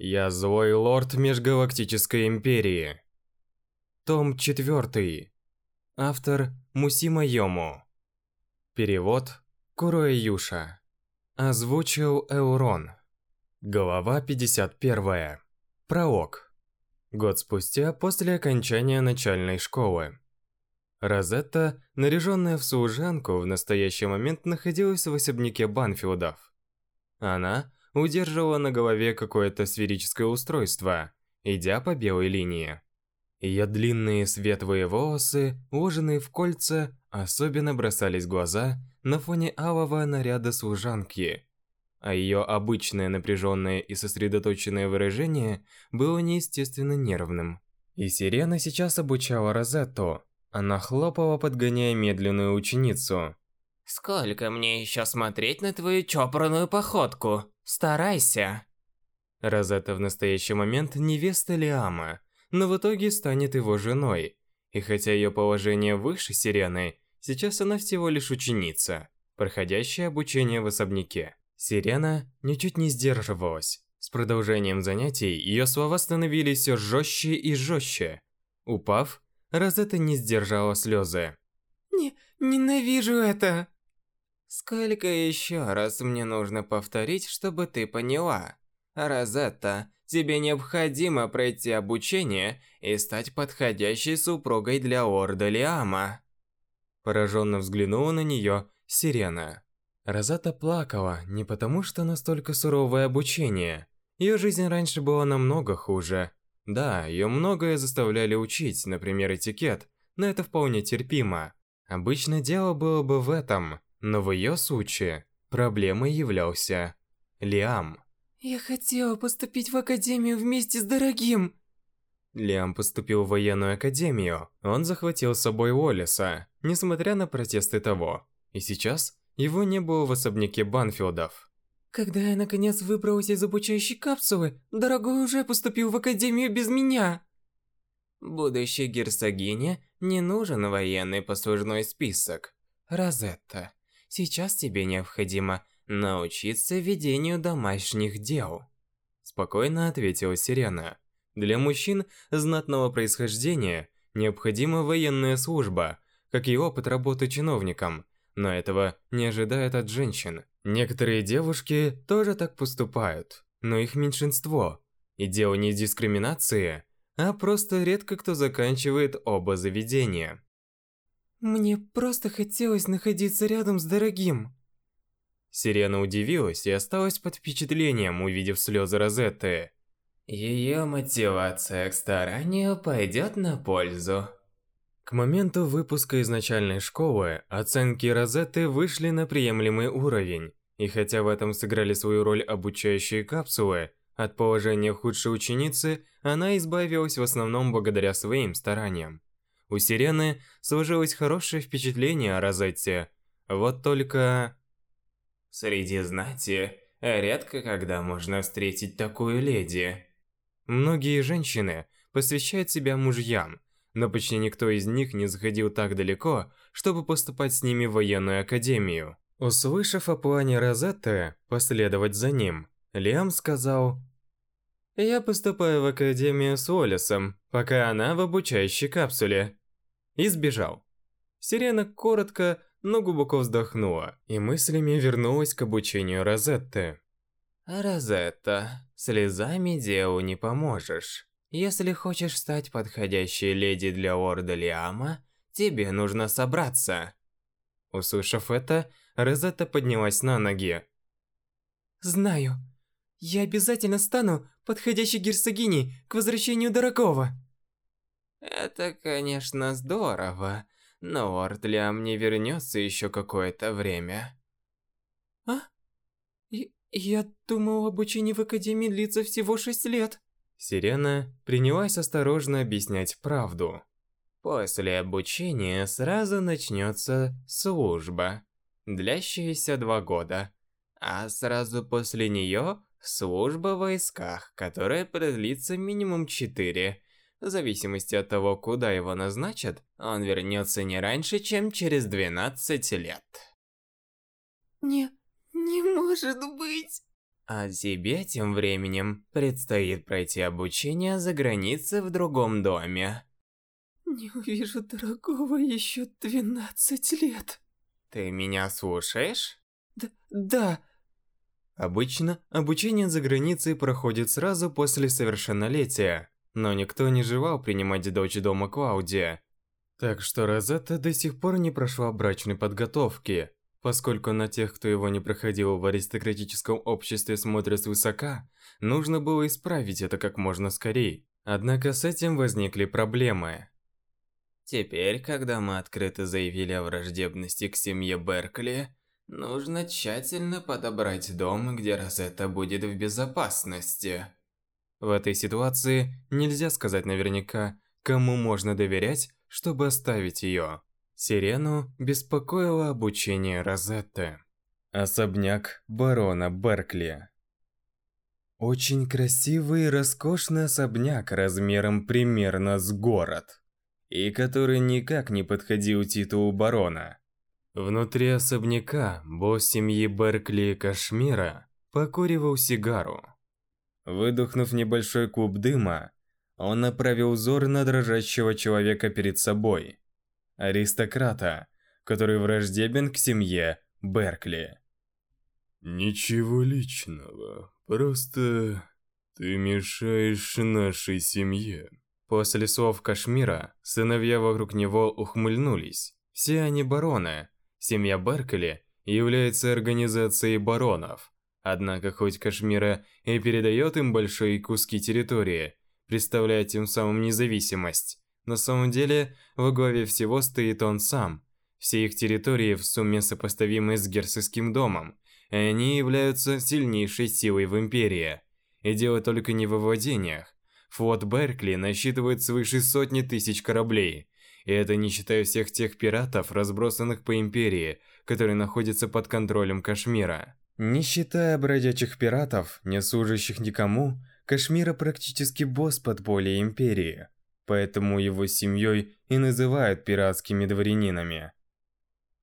Я злой лорд Межгалактической Империи. Том 4. Автор Мусима Йому. Перевод Куроэ Юша. Озвучил Эурон. Глава 51. Пролог. Год спустя после окончания начальной школы. Розетта, наряженная в служанку, в настоящий момент находилась в особняке Банфилдов. Она удерживала на голове какое-то сферическое устройство, идя по белой линии. Ее длинные светлые волосы, уложенные в кольца, особенно бросались в глаза на фоне алого наряда служанки. А ее обычное напряженное и сосредоточенное выражение было неестественно нервным. И Сирена сейчас обучала Розетту, она хлопала, подгоняя медленную ученицу. «Сколько мне еще смотреть на твою чопорную походку? Старайся!» Розетта в настоящий момент невеста Лиама, но в итоге станет его женой. И хотя ее положение выше Сирены, сейчас она всего лишь ученица, проходящая обучение в особняке. Сирена ничуть не сдерживалась. С продолжением занятий ее слова становились все жестче и жестче. Упав, Розетта не сдержала слезы. Не, ненавижу это. Сколько еще раз мне нужно повторить, чтобы ты поняла? Розетта, тебе необходимо пройти обучение и стать подходящей супругой для Орда Лиама. Пораженно взглянула на нее Сирена. Розетта плакала не потому, что настолько суровое обучение. Ее жизнь раньше была намного хуже. Да, ее многое заставляли учить, например, этикет, но это вполне терпимо. Обычно дело было бы в этом, но в ее случае проблемой являлся Лиам. Я хотела поступить в академию вместе с дорогим. Лиам поступил в военную академию. Он захватил с собой Уоллеса, несмотря на протесты того. И сейчас его не было в особняке Банфилдов. Когда я наконец выбралась из обучающей капсулы, дорогой уже поступил в академию без меня. Будущей герцогине не нужен военный послужной список. Розетта, сейчас тебе необходимо научиться ведению домашних дел. Спокойно ответила Сирена. Для мужчин знатного происхождения необходима военная служба, как и опыт работы чиновником, но этого не ожидают от женщин. Некоторые девушки тоже так поступают, но их меньшинство. И дело не дискриминации, а просто редко кто заканчивает оба заведения. Мне просто хотелось находиться рядом с дорогим. Сирена удивилась и осталась под впечатлением, увидев слезы Розетты. Ее мотивация к старанию пойдет на пользу. К моменту выпуска из начальной школы оценки Розетты вышли на приемлемый уровень, и хотя в этом сыграли свою роль обучающие капсулы, от положения худшей ученицы она избавилась в основном благодаря своим стараниям. У Сирены сложилось хорошее впечатление о Розетте, вот только... Среди знати редко когда можно встретить такую леди. Многие женщины посвящают себя мужьям, но почти никто из них не заходил так далеко, чтобы поступать с ними в военную академию. Услышав о плане Розетты последовать за ним, Лиам сказал «Я поступаю в академию с Уоллесом, пока она в обучающей капсуле». И сбежал. Сирена коротко, но глубоко вздохнула и мыслями вернулась к обучению Розетты. «Розетта, слезами делу не поможешь. Если хочешь стать подходящей леди для Орда Лиама, тебе нужно собраться. Услышав это, Розетта поднялась на ноги. Знаю. Я обязательно стану подходящей герцогиней к возвращению дорогого. Это, конечно, здорово, но Орд Лиам не вернется еще какое-то время. А? Я, я думал, обучение в Академии длится всего шесть лет. Сирена принялась осторожно объяснять правду. После обучения сразу начнется служба, длящаяся два года. А сразу после нее служба в войсках, которая продлится минимум четыре. В зависимости от того, куда его назначат, он вернется не раньше, чем через 12 лет. Не, не может быть. А тебе тем временем предстоит пройти обучение за границей в другом доме. Не увижу дорогого еще 12 лет. Ты меня слушаешь? Д да. Обычно обучение за границей проходит сразу после совершеннолетия, но никто не желал принимать дочь дома Клаудия. Так что Розетта до сих пор не прошла брачной подготовки, поскольку на тех, кто его не проходил в аристократическом обществе смотрят свысока, нужно было исправить это как можно скорее. Однако с этим возникли проблемы. Теперь, когда мы открыто заявили о враждебности к семье Беркли, нужно тщательно подобрать дом, где Розетта будет в безопасности. В этой ситуации нельзя сказать наверняка, кому можно доверять, чтобы оставить ее. Сирену беспокоило обучение Розетты. Особняк барона Беркли. Очень красивый и роскошный особняк размером примерно с город, и который никак не подходил титулу барона. Внутри особняка босс семьи Беркли Кашмира покуривал сигару. Выдохнув небольшой клуб дыма, он направил взор на дрожащего человека перед собой – аристократа, который враждебен к семье Беркли. Ничего личного, просто ты мешаешь нашей семье. После слов Кашмира, сыновья вокруг него ухмыльнулись. Все они бароны. Семья Беркли является организацией баронов. Однако хоть Кашмира и передает им большие куски территории, представляя тем самым независимость, на самом деле, во главе всего стоит он сам. Все их территории в сумме сопоставимы с герцогским домом, и они являются сильнейшей силой в Империи. И дело только не во владениях. Флот Беркли насчитывает свыше сотни тысяч кораблей, и это не считая всех тех пиратов, разбросанных по Империи, которые находятся под контролем Кашмира. Не считая бродячих пиратов, не служащих никому, Кашмира практически босс подполья Империи поэтому его семьей и называют пиратскими дворянинами.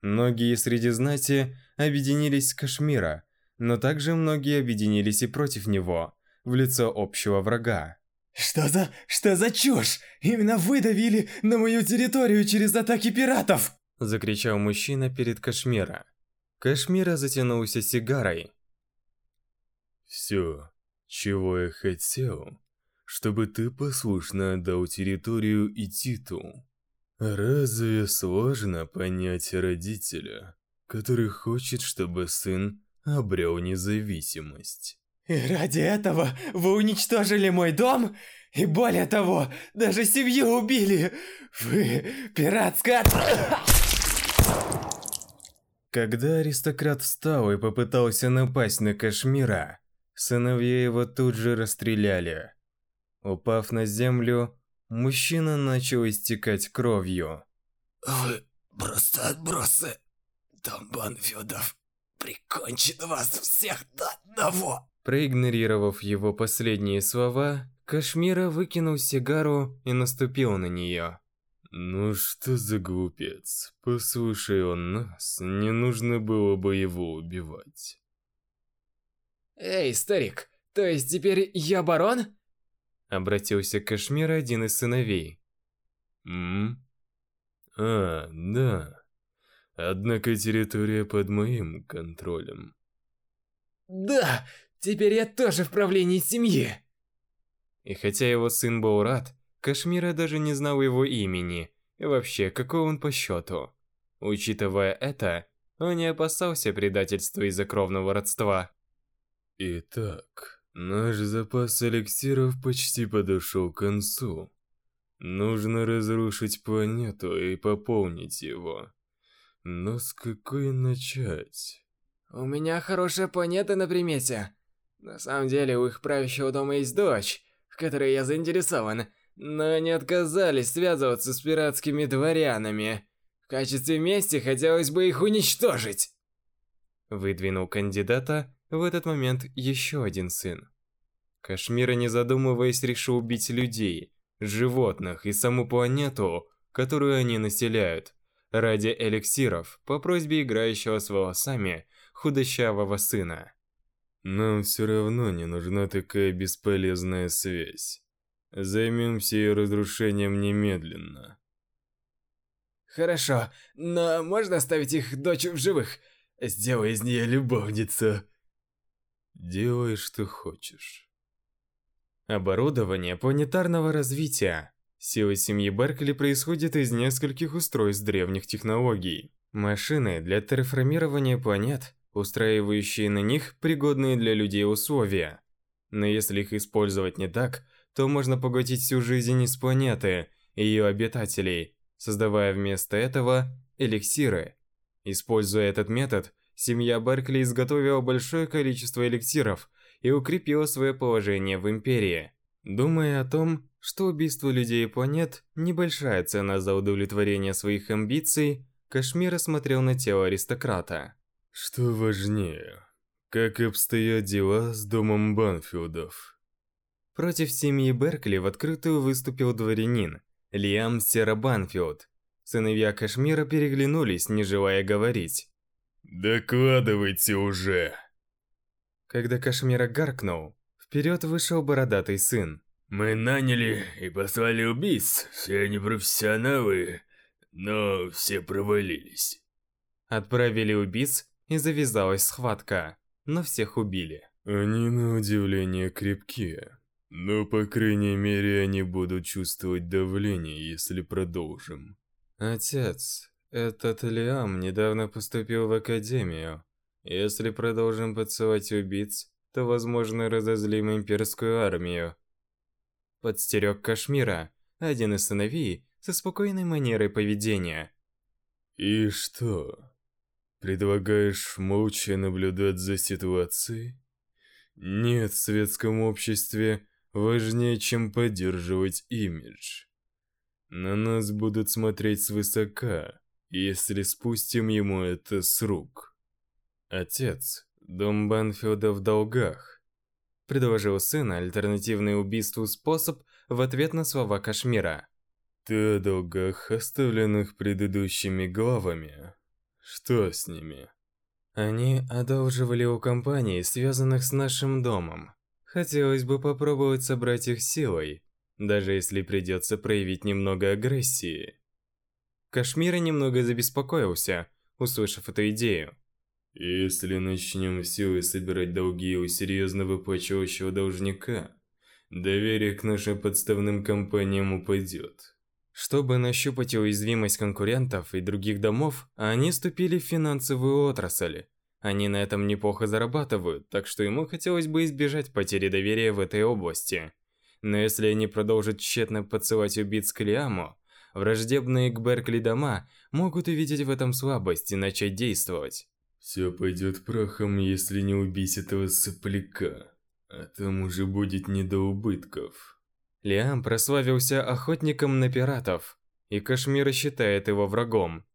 Многие среди знати объединились с Кашмира, но также многие объединились и против него, в лицо общего врага. Что за... что за чушь? Именно вы давили на мою территорию через атаки пиратов! Закричал мужчина перед Кашмира. Кашмира затянулся сигарой. Все, чего я хотел, чтобы ты послушно отдал территорию и титул. Разве сложно понять родителя, который хочет, чтобы сын обрел независимость? И ради этого вы уничтожили мой дом? И более того, даже семью убили! Вы пиратская... Когда аристократ встал и попытался напасть на Кашмира, сыновья его тут же расстреляли. Упав на землю, мужчина начал истекать кровью. «Вы просто отбросы! Тамбан Федов прикончит вас всех до одного!» Проигнорировав его последние слова, Кашмира выкинул сигару и наступил на нее. «Ну что за глупец? Послушай он нас, не нужно было бы его убивать». «Эй, старик, то есть теперь я барон?» Обратился к Кашмиру один из сыновей. «М? А, да. Однако территория под моим контролем». «Да, теперь я тоже в правлении семьи!» И хотя его сын был рад, Кашмира даже не знал его имени, и вообще, какой он по счету. Учитывая это, он не опасался предательства из-за кровного родства. Итак, Наш запас эликсиров почти подошел к концу. Нужно разрушить планету и пополнить его. Но с какой начать? У меня хорошая планета на примете. На самом деле, у их правящего дома есть дочь, в которой я заинтересован, но они отказались связываться с пиратскими дворянами. В качестве мести хотелось бы их уничтожить. Выдвинул кандидата в этот момент еще один сын. Кашмира, не задумываясь, решил убить людей, животных и саму планету, которую они населяют, ради эликсиров по просьбе играющего с волосами худощавого сына. Нам все равно не нужна такая бесполезная связь. Займемся ее разрушением немедленно. Хорошо, но можно оставить их дочь в живых? Сделай из нее любовницу. Делай, что хочешь. Оборудование планетарного развития. Сила семьи Беркли происходит из нескольких устройств древних технологий. Машины для терраформирования планет, устраивающие на них пригодные для людей условия. Но если их использовать не так, то можно поглотить всю жизнь из планеты и ее обитателей, создавая вместо этого эликсиры. Используя этот метод, семья Беркли изготовила большое количество эликсиров и укрепила свое положение в Империи. Думая о том, что убийство людей и планет – небольшая цена за удовлетворение своих амбиций, Кашмир осмотрел на тело аристократа. Что важнее, как обстоят дела с домом Банфилдов? Против семьи Беркли в открытую выступил дворянин Лиам Сера Банфилд. Сыновья Кашмира переглянулись, не желая говорить. «Докладывайте уже!» Когда Кашмира гаркнул, вперед вышел бородатый сын. Мы наняли и послали убийц, все они профессионалы, но все провалились. Отправили убийц и завязалась схватка, но всех убили. Они на удивление крепкие. Но, по крайней мере, они будут чувствовать давление, если продолжим. Отец, этот Лиам недавно поступил в академию. Если продолжим подсылать убийц, то, возможно, разозлим имперскую армию. Подстерег Кашмира, один из сыновей со спокойной манерой поведения. И что? Предлагаешь молча наблюдать за ситуацией? Нет в светском обществе важнее, чем поддерживать имидж. На нас будут смотреть свысока, если спустим ему это с рук. Отец, дом Банфилда в долгах. Предложил сын альтернативный убийству способ в ответ на слова Кашмира. Ты о долгах, оставленных предыдущими главами. Что с ними? Они одолживали у компаний, связанных с нашим домом. Хотелось бы попробовать собрать их силой, даже если придется проявить немного агрессии. Кашмира немного забеспокоился, услышав эту идею. Если начнем силой собирать долги у серьезно выплачивающего должника, доверие к нашим подставным компаниям упадет. Чтобы нащупать уязвимость конкурентов и других домов, они вступили в финансовую отрасль. Они на этом неплохо зарабатывают, так что ему хотелось бы избежать потери доверия в этой области. Но если они продолжат тщетно подсылать убийц к Лиаму, враждебные к Беркли дома могут увидеть в этом слабость и начать действовать. Все пойдет прахом, если не убить этого сопляка. А там уже будет не до убытков. Лиам прославился охотником на пиратов, и Кашмир считает его врагом.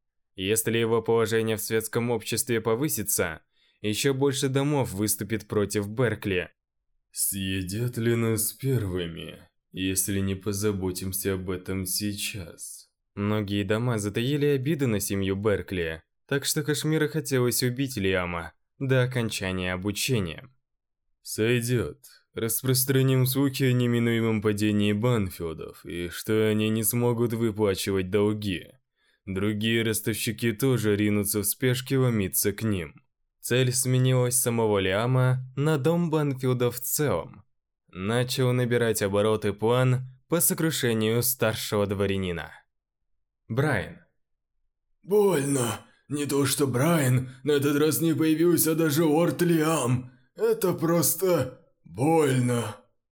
Если его положение в светском обществе повысится, еще больше домов выступит против Беркли. Съедят ли нас первыми, если не позаботимся об этом сейчас? Многие дома затаили обиды на семью Беркли, так что Кашмира хотелось убить Лиама до окончания обучения. Сойдет. Распространим слухи о неминуемом падении Банфилдов и что они не смогут выплачивать долги. Другие ростовщики тоже ринутся в спешке ломиться к ним. Цель сменилась самого Лиама на дом Банфилда в целом. Начал набирать обороты план по сокрушению старшего дворянина. Брайан. Больно. Не то что Брайан, на этот раз не появился даже Орт Лиам. Это просто больно.